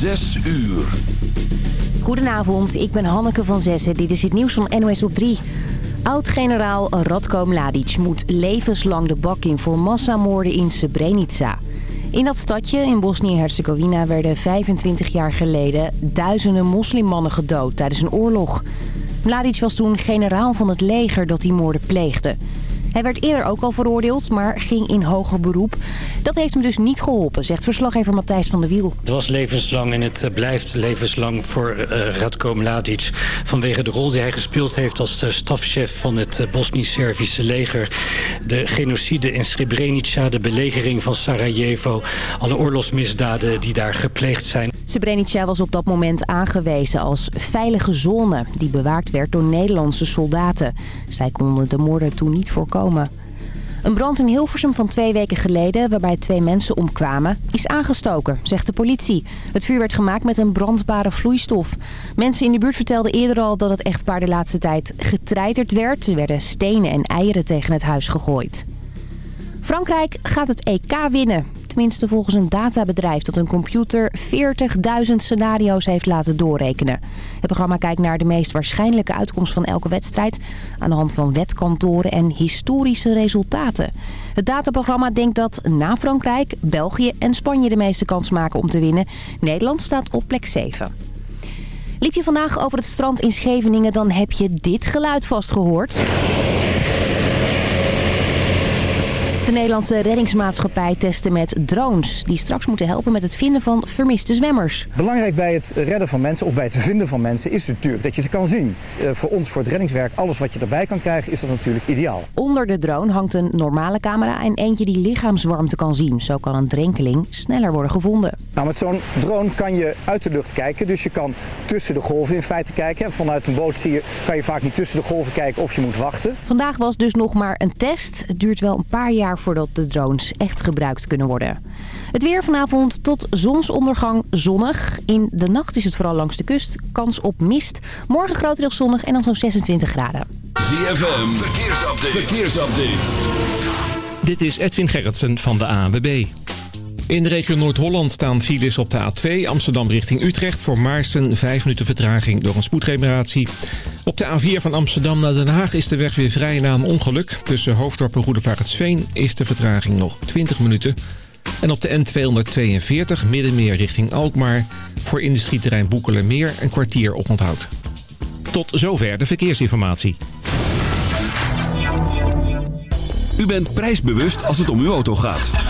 Zes uur. Goedenavond, ik ben Hanneke van Zessen. Dit is het nieuws van NOS op 3. Oud-generaal Radko Mladic moet levenslang de bak in voor massamoorden in Srebrenica. In dat stadje in Bosnië-Herzegovina werden 25 jaar geleden duizenden moslimmannen gedood tijdens een oorlog. Mladic was toen generaal van het leger dat die moorden pleegde. Hij werd eerder ook al veroordeeld, maar ging in hoger beroep. Dat heeft hem dus niet geholpen, zegt verslaggever Matthijs van der Wiel. Het was levenslang en het eh, blijft levenslang voor uh, Radko Mladic. Vanwege de rol die hij gespeeld heeft als stafchef van het Bosnisch-Servische leger. De genocide in Srebrenica, de belegering van Sarajevo. Alle oorlogsmisdaden die daar gepleegd zijn. Srebrenica was op dat moment aangewezen als veilige zone... die bewaakt werd door Nederlandse soldaten. Zij konden de moorden toen niet voorkomen. Een brand in Hilversum van twee weken geleden, waarbij twee mensen omkwamen, is aangestoken, zegt de politie. Het vuur werd gemaakt met een brandbare vloeistof. Mensen in de buurt vertelden eerder al dat het echtpaar de laatste tijd getreiterd werd. Er werden stenen en eieren tegen het huis gegooid. Frankrijk gaat het EK winnen. Tenminste volgens een databedrijf dat een computer 40.000 scenario's heeft laten doorrekenen. Het programma kijkt naar de meest waarschijnlijke uitkomst van elke wedstrijd... aan de hand van wetkantoren en historische resultaten. Het dataprogramma denkt dat na Frankrijk, België en Spanje de meeste kans maken om te winnen. Nederland staat op plek 7. Liep je vandaag over het strand in Scheveningen, dan heb je dit geluid vastgehoord. De Nederlandse reddingsmaatschappij testen met drones... die straks moeten helpen met het vinden van vermiste zwemmers. Belangrijk bij het redden van mensen of bij het vinden van mensen... is natuurlijk dat je het kan zien. Uh, voor ons, voor het reddingswerk, alles wat je erbij kan krijgen... is dat natuurlijk ideaal. Onder de drone hangt een normale camera... en eentje die lichaamswarmte kan zien. Zo kan een drenkeling sneller worden gevonden. Nou, met zo'n drone kan je uit de lucht kijken. Dus je kan tussen de golven in feite kijken. Vanuit een boot zie je, kan je vaak niet tussen de golven kijken of je moet wachten. Vandaag was dus nog maar een test. Het duurt wel een paar jaar voordat de drones echt gebruikt kunnen worden. Het weer vanavond tot zonsondergang zonnig. In de nacht is het vooral langs de kust. Kans op mist. Morgen grotendeels zonnig en dan zo'n 26 graden. ZFM, verkeersupdate. verkeersupdate. Dit is Edwin Gerritsen van de ANWB. In de regio Noord-Holland staan files op de A2 Amsterdam richting Utrecht... voor Maarsen 5 minuten vertraging door een spoedreparatie. Op de A4 van Amsterdam naar Den Haag is de weg weer vrij na een ongeluk. Tussen Hoofddorp en Roedevaartsveen is de vertraging nog 20 minuten. En op de N242 Middenmeer richting Alkmaar... voor industrieterrein Boekelenmeer een kwartier op onthoud. Tot zover de verkeersinformatie. U bent prijsbewust als het om uw auto gaat.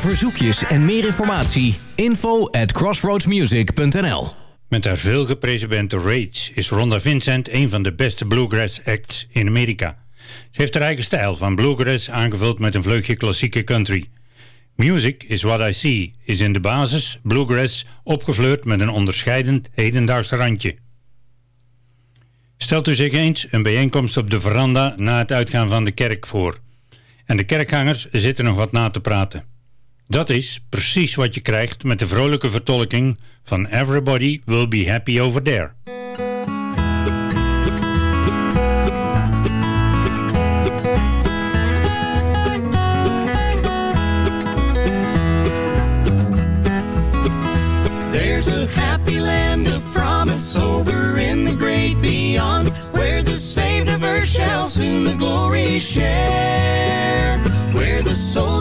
Verzoekjes en meer informatie, info at crossroadsmusic.nl Met haar veelgeprezen band The Rage is Rhonda Vincent een van de beste bluegrass acts in Amerika. Ze heeft haar eigen stijl van bluegrass aangevuld met een vleugje klassieke country. Music is what I see is in de basis bluegrass opgefleurd met een onderscheidend hedendaags randje. Stelt u zich eens een bijeenkomst op de veranda na het uitgaan van de kerk voor. En de kerkgangers zitten nog wat na te praten. Dat is precies wat je krijgt met de vrolijke vertolking van Everybody Will Be Happy Over There. There's a happy land of promise over in the great beyond Where the saved of earth shall soon the glory share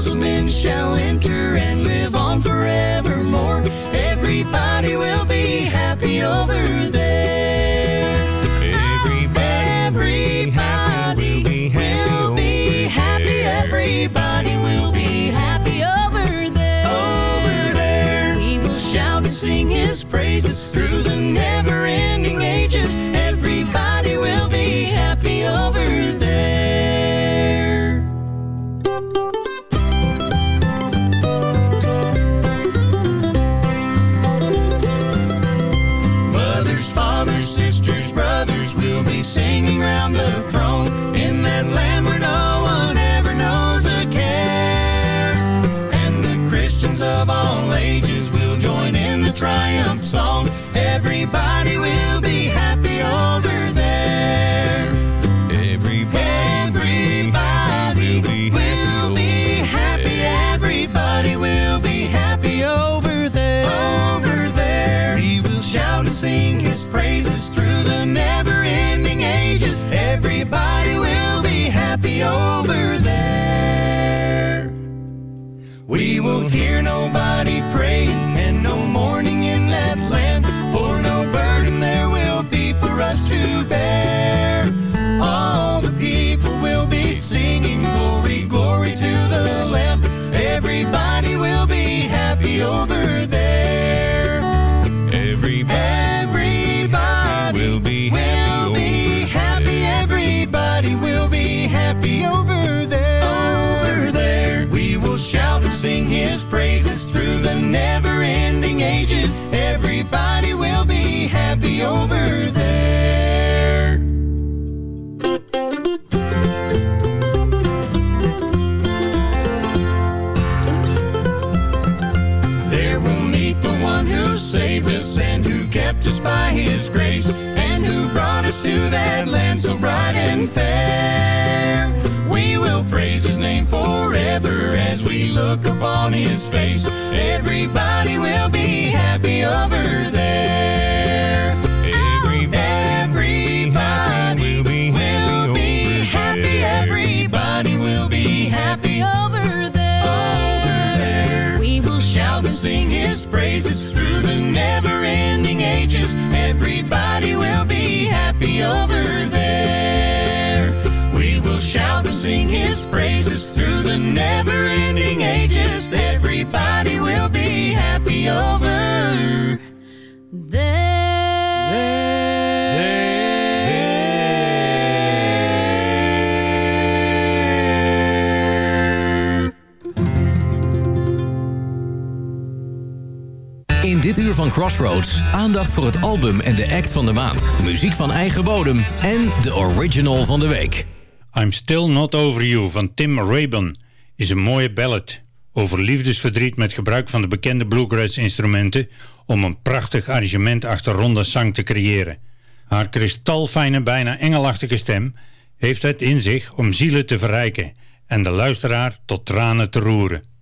souls of men shall enter and live on forevermore. Everybody will be happy over there. Everybody, everybody will be happy. Will be happy. There. Everybody will be happy over there. Over there. He will shout and sing his praises through the never Everybody will be happy over there. Everybody, everybody will be happy. Everybody will be happy over there. Over there. He will shout and sing his praises through the never-ending ages. Everybody will be happy over there. We will hear nobody praying over there. There we'll meet the one who saved us and who kept us by his grace and who brought us to that land so bright and fair. We will praise his name forever as we look upon his face. Everybody will be happy over there. everybody will be happy over Crossroads. Aandacht voor het album en de act van de maand. Muziek van eigen bodem en de original van de week. I'm Still Not Over You van Tim Rabin is een mooie ballad over liefdesverdriet met gebruik van de bekende bluegrass-instrumenten om een prachtig arrangement achter ronde zang te creëren. Haar kristalfijne, bijna engelachtige stem heeft het in zich om zielen te verrijken en de luisteraar tot tranen te roeren.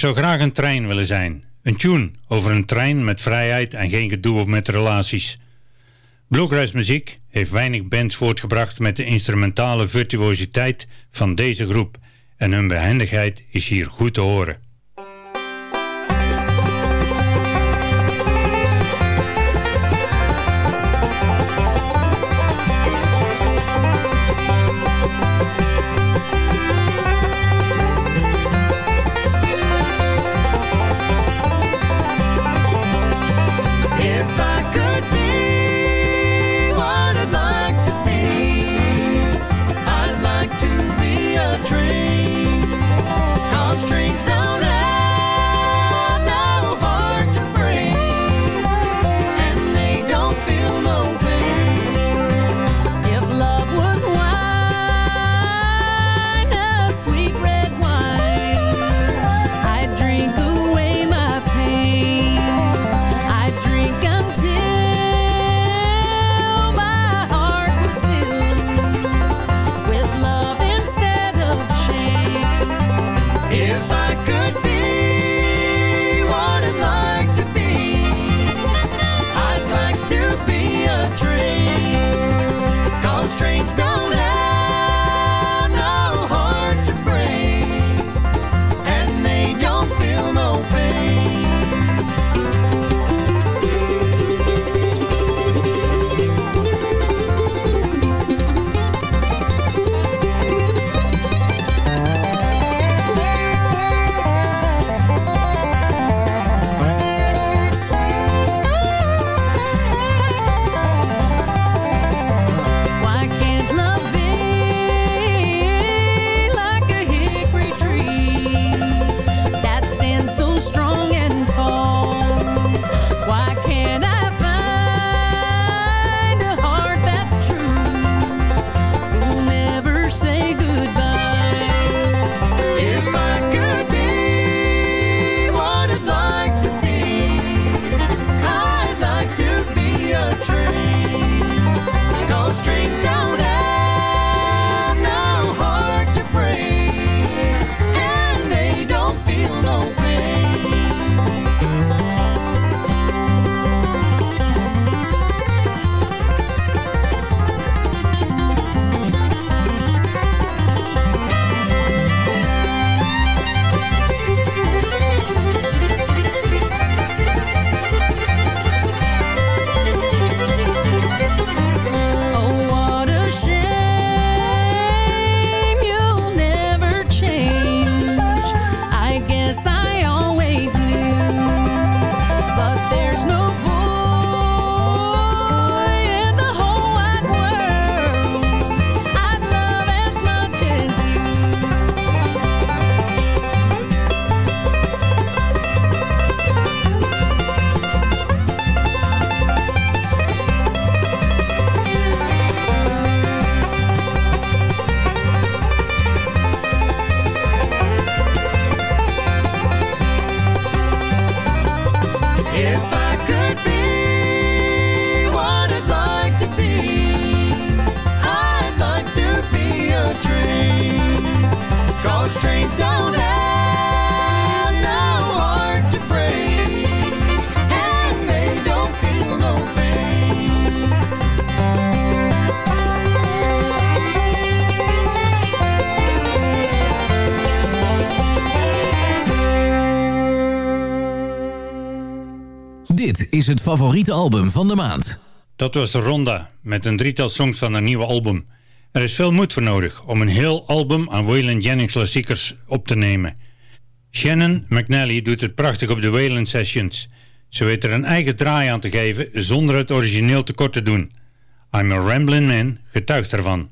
zou graag een trein willen zijn. Een tune over een trein met vrijheid en geen gedoe of met relaties. Bloegrijsmuziek heeft weinig bands voortgebracht met de instrumentale virtuositeit van deze groep en hun behendigheid is hier goed te horen. het favoriete album van de maand. Dat was Ronda, met een drietal songs van haar nieuwe album. Er is veel moed voor nodig om een heel album aan Waylon Jennings klassiekers op te nemen. Shannon McNally doet het prachtig op de Waylon Sessions. Ze weet er een eigen draai aan te geven zonder het origineel tekort te doen. I'm a Ramblin' Man getuigt ervan.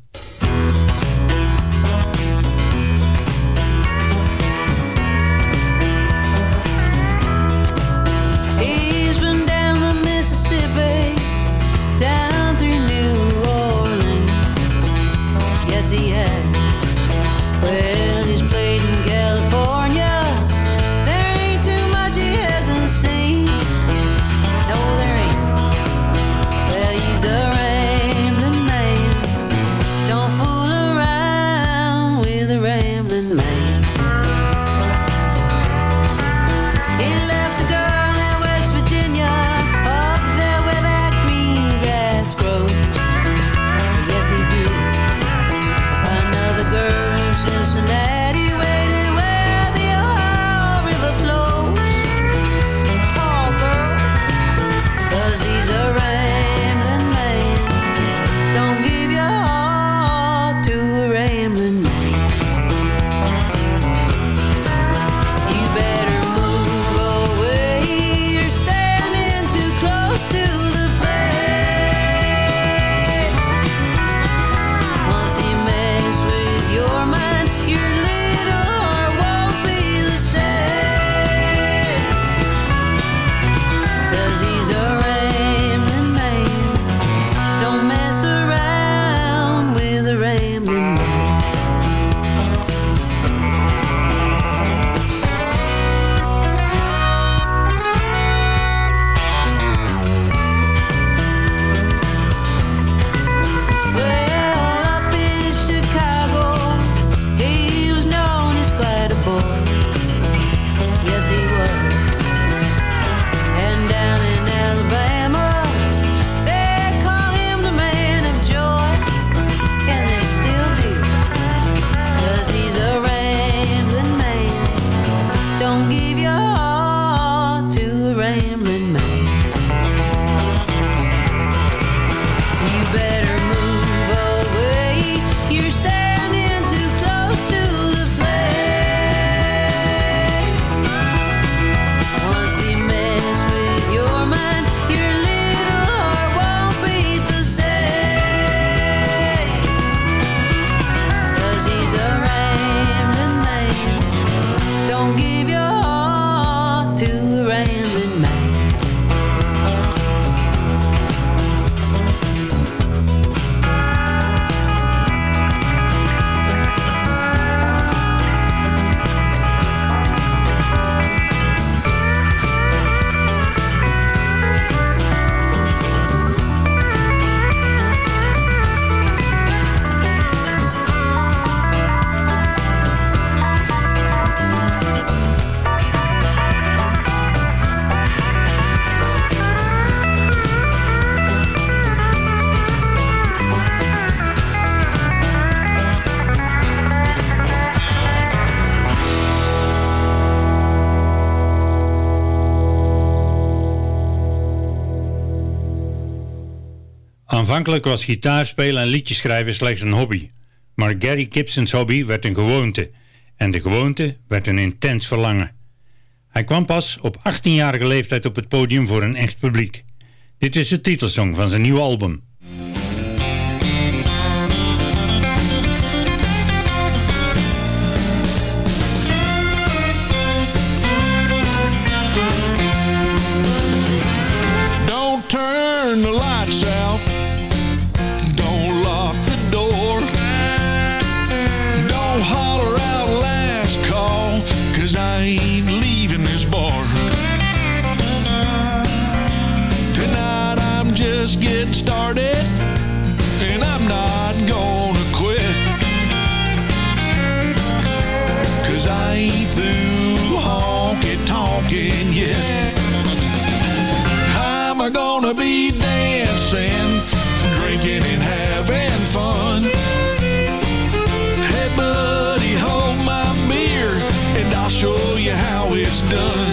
Aanvankelijk was gitaarspelen en liedjes schrijven slechts een hobby. Maar Gary Gibson's hobby werd een gewoonte. En de gewoonte werd een intens verlangen. Hij kwam pas op 18-jarige leeftijd op het podium voor een echt publiek. Dit is de titelsong van zijn nieuwe album. turn the it's done.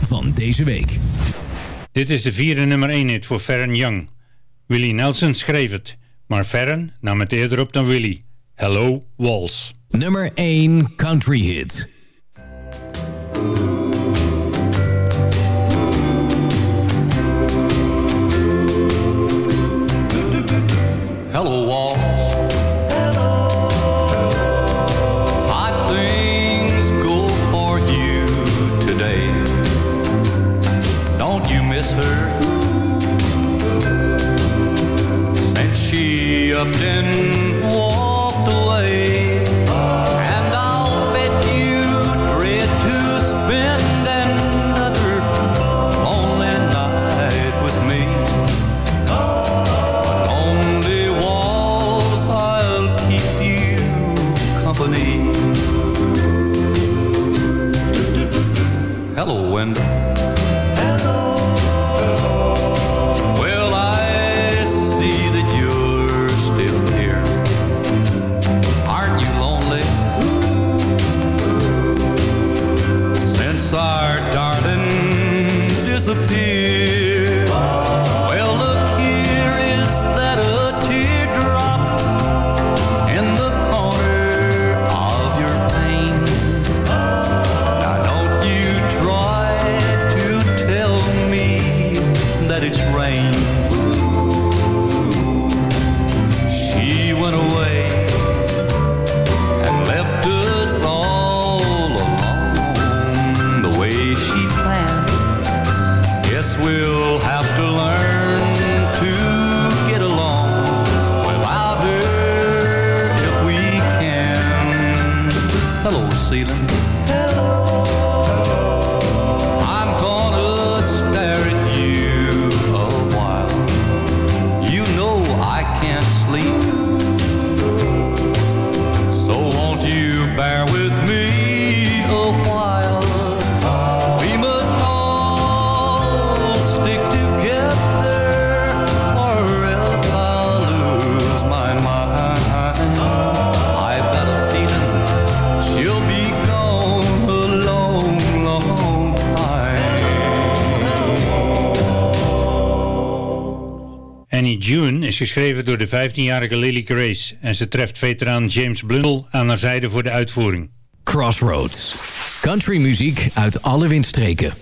van deze week. Dit is de vierde nummer 1 hit voor Farron Young. Willie Nelson schreef het, maar Farron nam het eerder op dan Willie. Hello Walls. Nummer 1 Country Hit. Hello Walls. Door de 15-jarige Lily Grace en ze treft veteraan James Blundell aan haar zijde voor de uitvoering. Crossroads. Country muziek uit alle windstreken.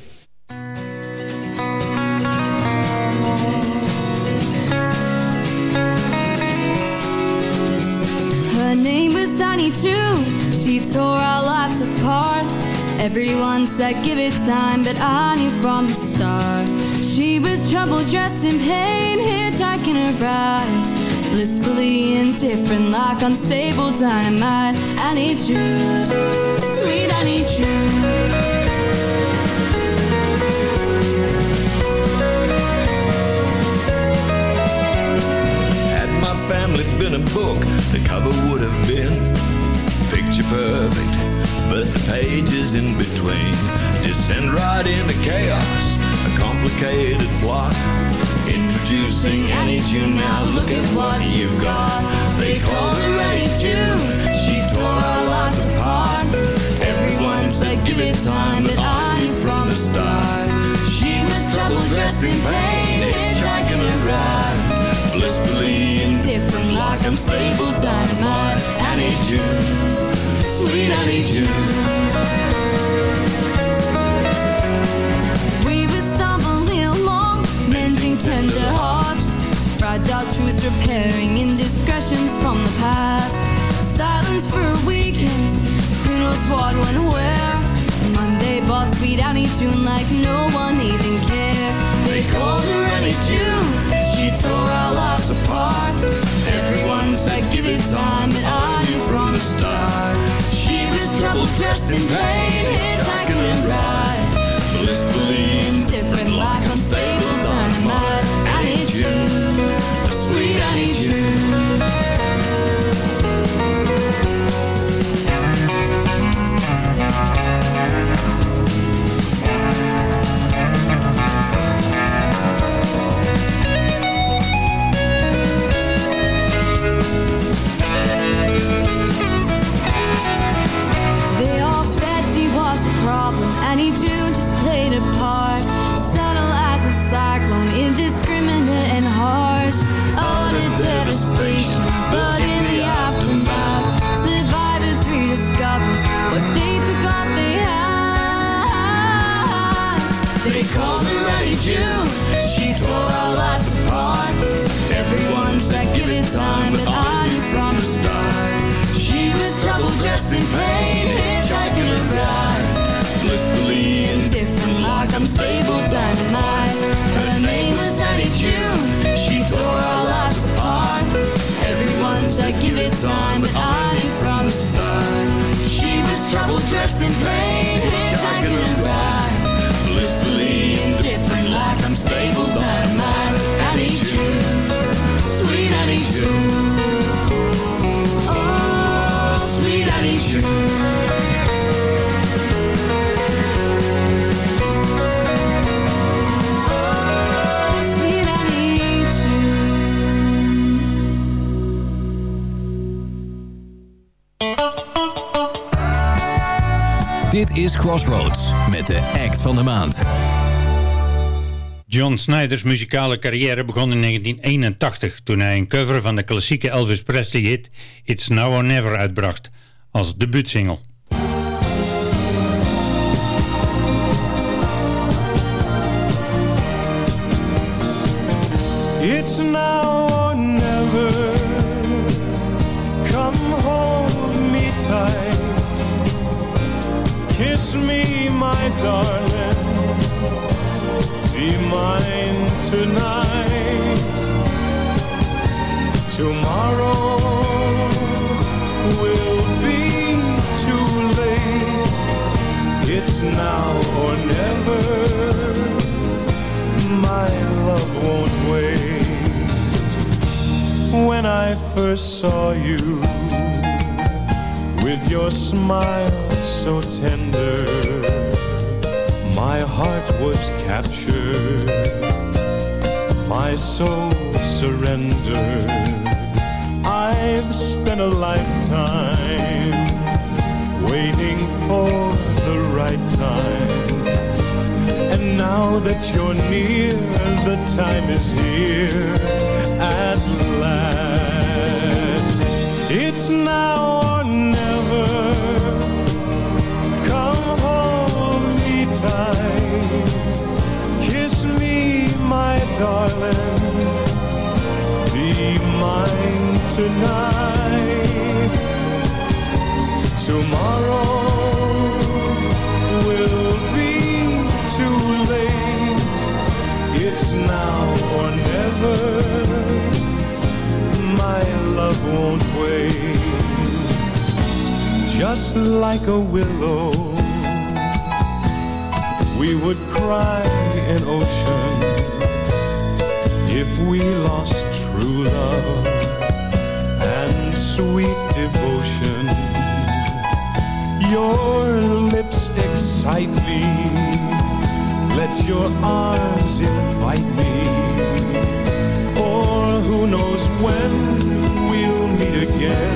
Her name was Annie June. She tore our lives apart. Everyone said give it time, but I knew from the start. She was trouble dressed in pain, hitchhiking a ride. Blissfully indifferent, like unstable dynamite. Annie June, sweet Annie June. Had my family been a book, the cover would have been picture perfect, but the pages in between descend right into chaos, complicated plot. Introducing Annie June, now look at what you've got. They called her Annie June, she tore our lives apart. Everyone said give it time, but I knew from the start. She was trouble dressed in pain, hitchhiking a ride. Blissfully indifferent, like unstable dynamite. Annie June, sweet Annie June. Fragile truths repairing indiscretions from the past. Silence for a weekend, who knows what, when, where. Monday bought sweet Annie June like no one even cared. They called her Annie June, she tore our lives apart. Everyone said give it time, but I knew from the start. She was trouble dressed in pain, hitchhiking a ride. Blissfully indifferent, like unstable dynamite. Annie June, Thank van de maand. John Snyders muzikale carrière begon in 1981 toen hij een cover van de klassieke Elvis Presley hit It's Now or Never uitbracht als debuutsingle. It's now or never. Come hold me tight. Kiss me, my darling. Tonight. Tomorrow will be too late. It's now or never. My love won't wait. When I first saw you, with your smile so tender, my heart was captured, my soul surrendered. I've spent a lifetime waiting for the right time. And now that you're near, the time is here. at last. It's now or never. Darling. Be mine tonight. Tomorrow will be too late. It's now or never. My love won't wait. Just like a willow, we would cry an ocean we lost true love and sweet devotion. Your lips excite me. Let your arms invite me. For who knows when we'll meet again,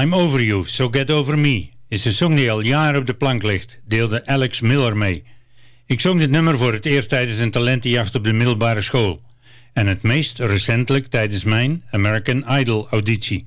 I'm Over You, So Get Over Me is een song die al jaren op de plank ligt, deelde Alex Miller mee. Ik zong dit nummer voor het eerst tijdens een talentenjacht op de middelbare school. En het meest recentelijk tijdens mijn American Idol auditie.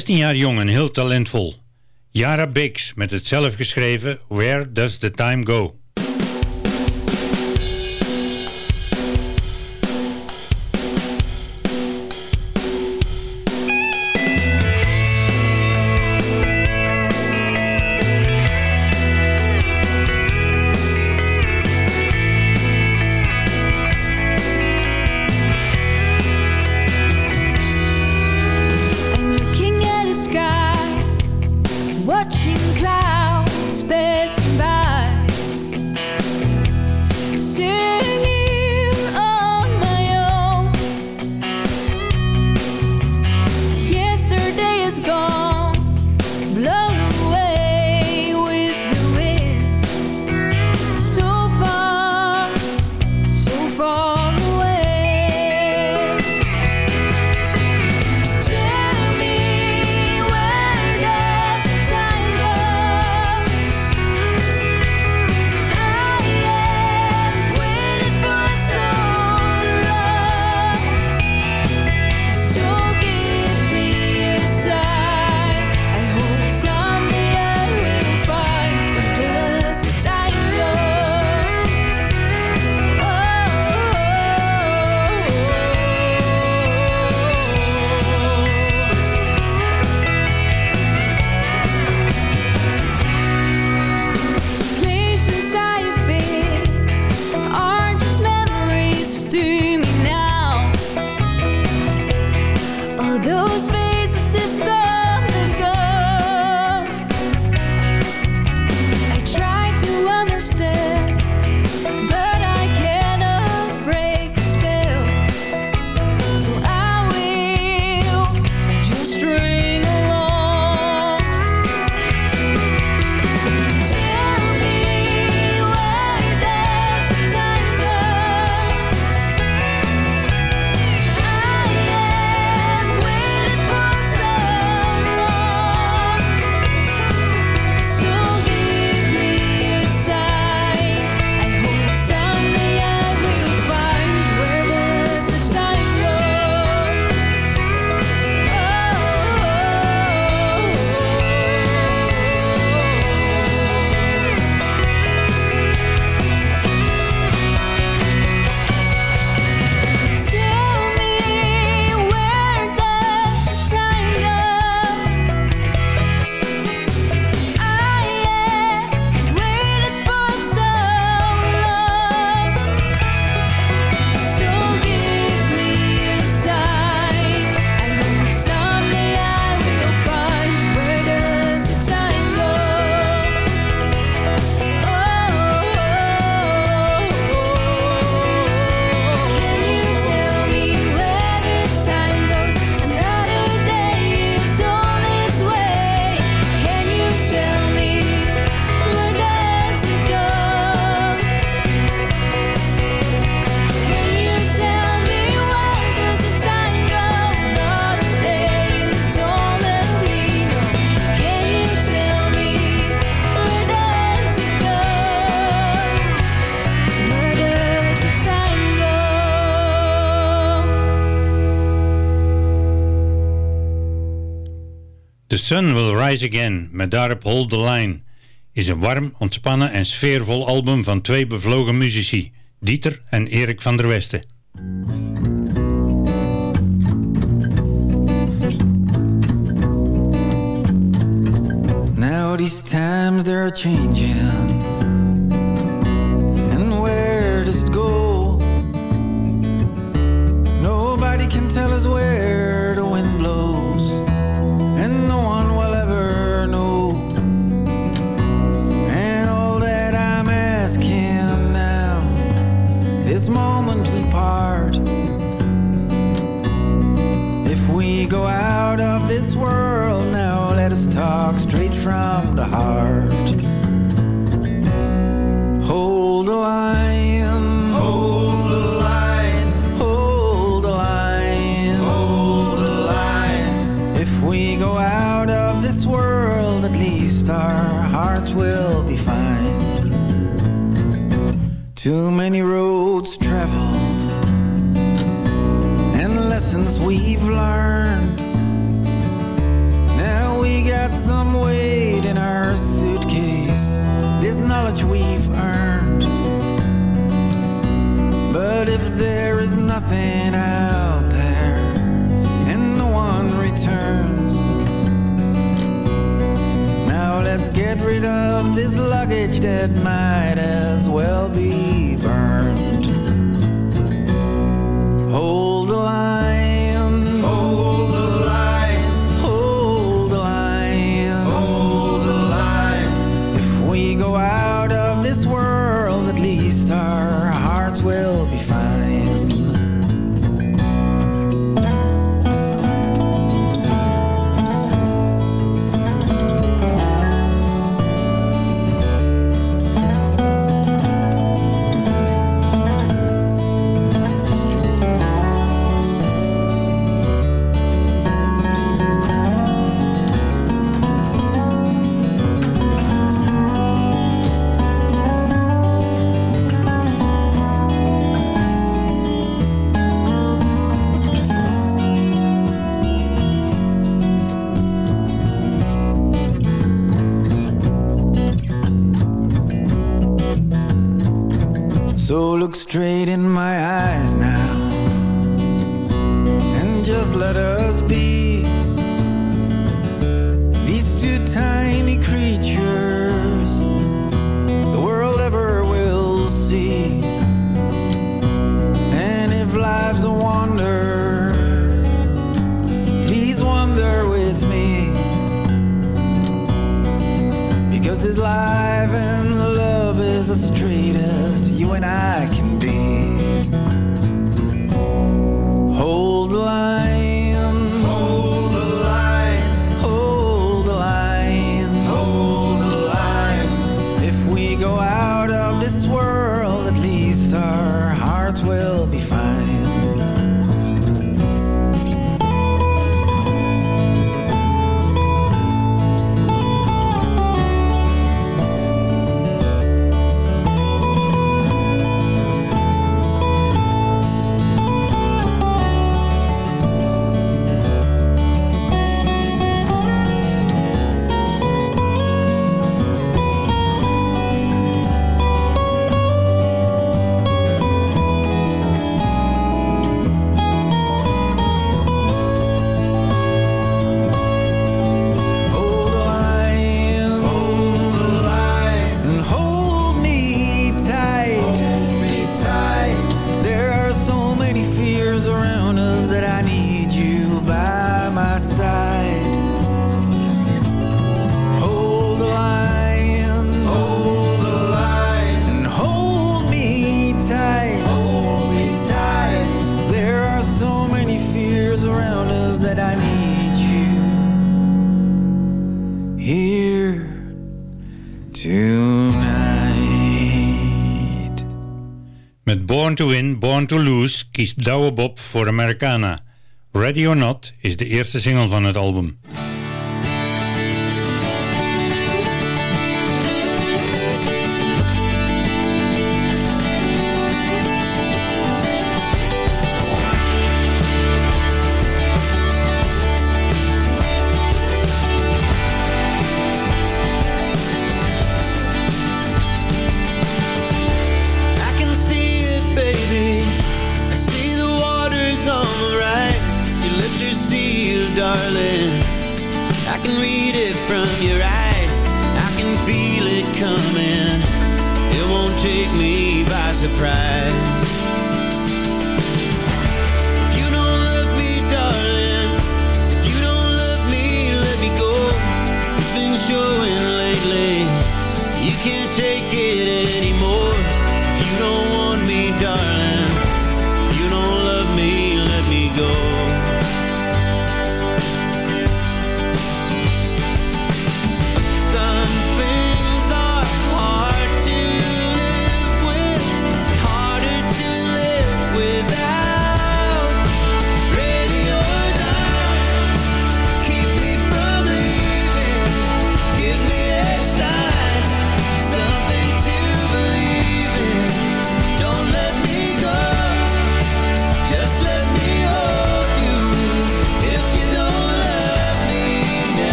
16 jaar jong en heel talentvol. Yara Biggs met het zelfgeschreven Where Does the Time Go? Sun Will Rise Again, met daarop Hold the Line, is een warm, ontspannen en sfeervol album van twee bevlogen muzici, Dieter en Erik van der Westen. Now these times they're changing from said my Born to Lose kiest Douwe Bob voor Americana. Ready or Not is de eerste single van het album.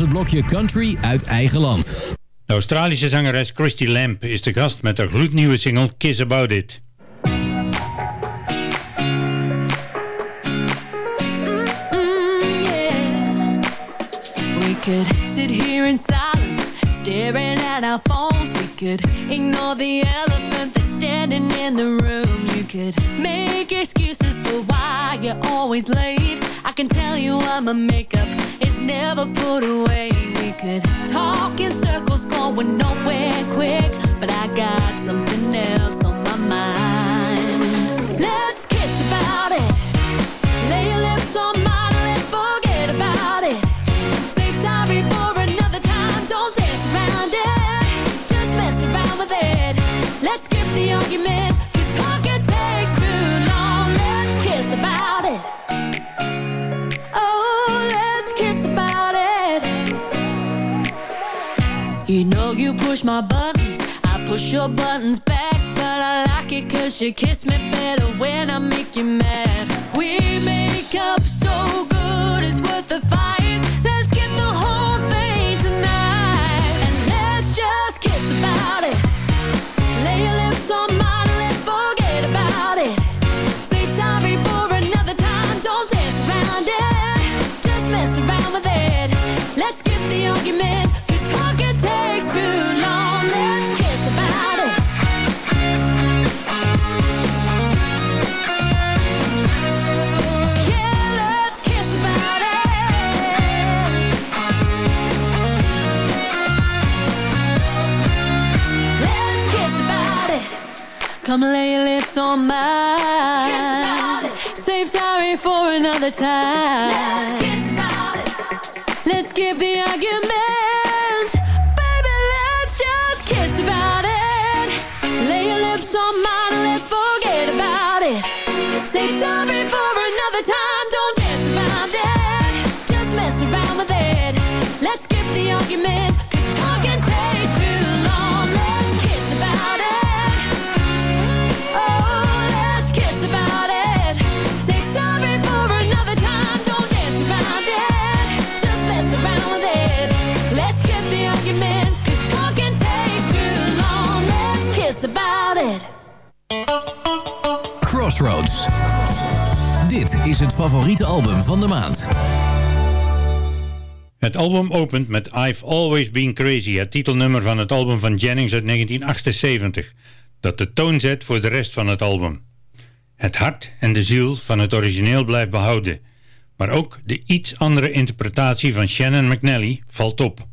Het blokje Country uit eigen land. De Australische zangeres Christy Lamb is de gast met haar gloednieuwe single Kiss About It. Mm, yeah. We could sit here in silence, staring at our phones. We could ignore the elephant that's standing in the room. You could make excuses for why you're always late. I can tell you why my makeup is never put away. We could talk in circles, going nowhere quick. But I got something else on my mind. Let's kiss about it. Lay your lips on mine let's forget about it. Save sorry for another time, don't dance around it. Just mess around with it. Let's skip the argument, cause talking push my buttons, I push your buttons back. But I like it cause you kiss me better when I make you mad. We make up so good, it's worth the fight. Let's get the whole thing tonight. And let's just kiss about it. Lay your lips on mine and let's forget about it. Save sorry for another time, don't dance around it. Just mess around with it. Let's skip the argument, Come lay your lips on mine. Save sorry for another time. Let's kiss about it. Let's skip the argument. Baby, let's just kiss about it. Lay your lips on mine and let's forget about it. Save sorry for another time. Don't dance about it. Just mess around with it. Let's skip the argument. Dit is het favoriete album van de maand. Het album opent met I've Always Been Crazy, het titelnummer van het album van Jennings uit 1978, dat de toon zet voor de rest van het album. Het hart en de ziel van het origineel blijft behouden, maar ook de iets andere interpretatie van Shannon McNally valt op.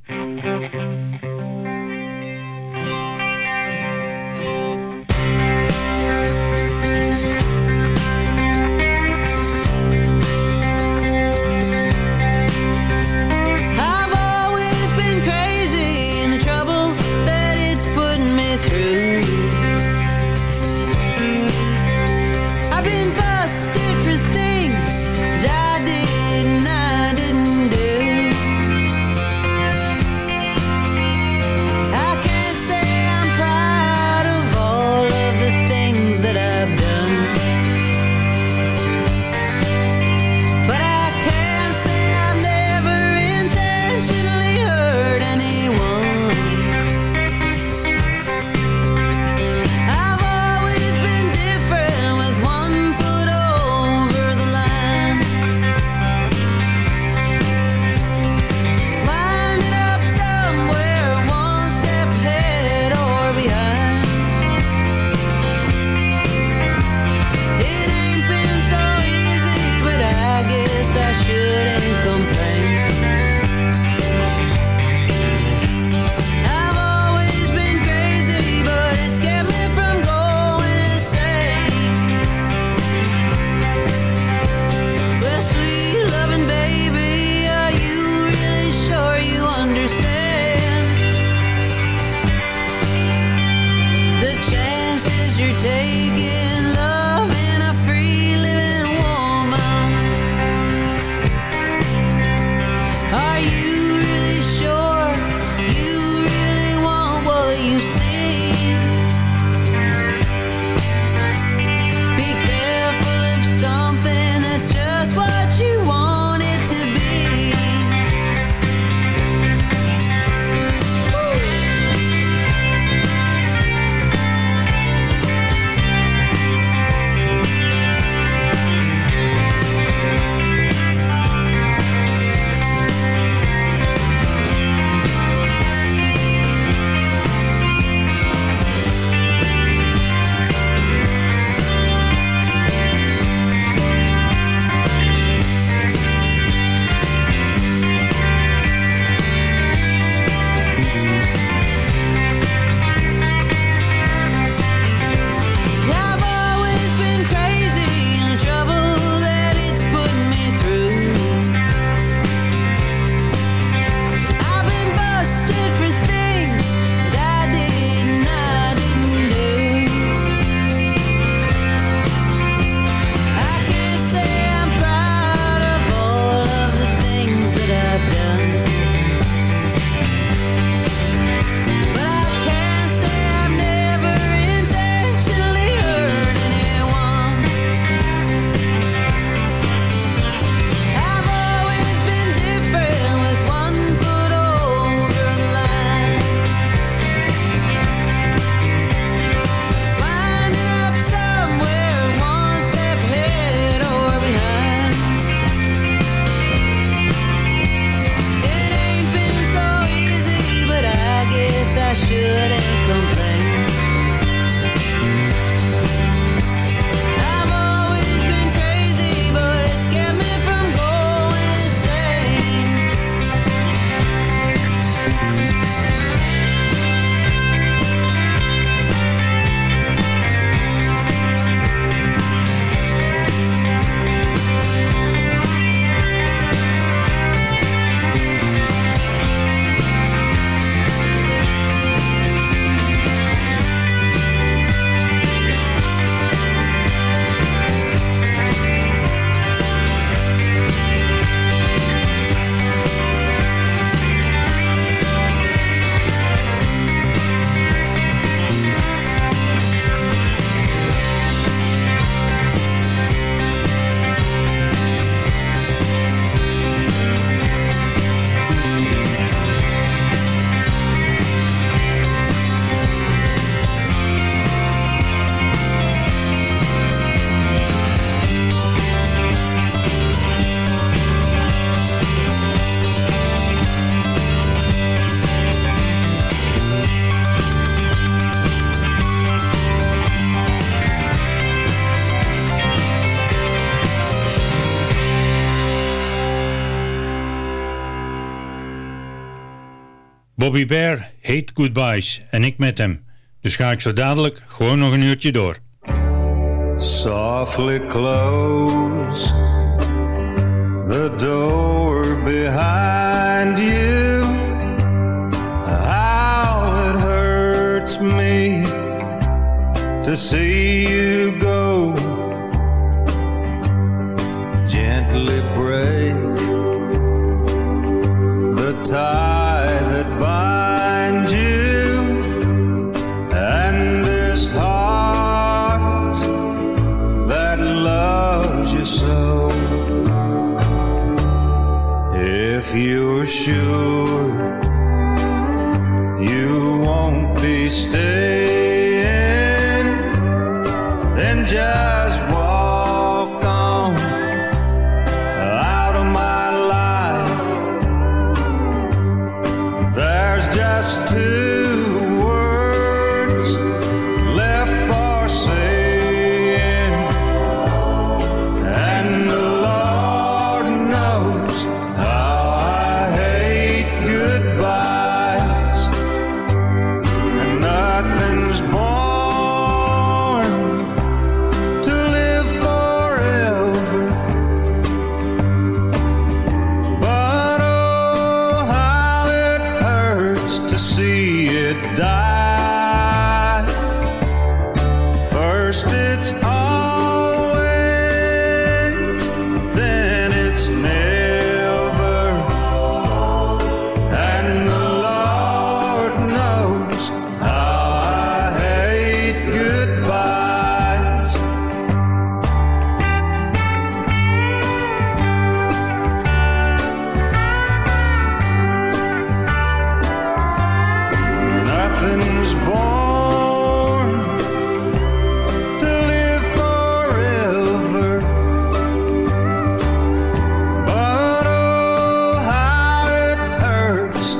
Bobby Bear heet Goodbyes en ik met hem. Dus ga ik zo dadelijk gewoon nog een uurtje door. Softly close the door behind you. How it hurts me to see you go. Gently break.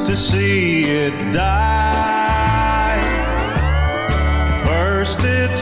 to see it die. First, it's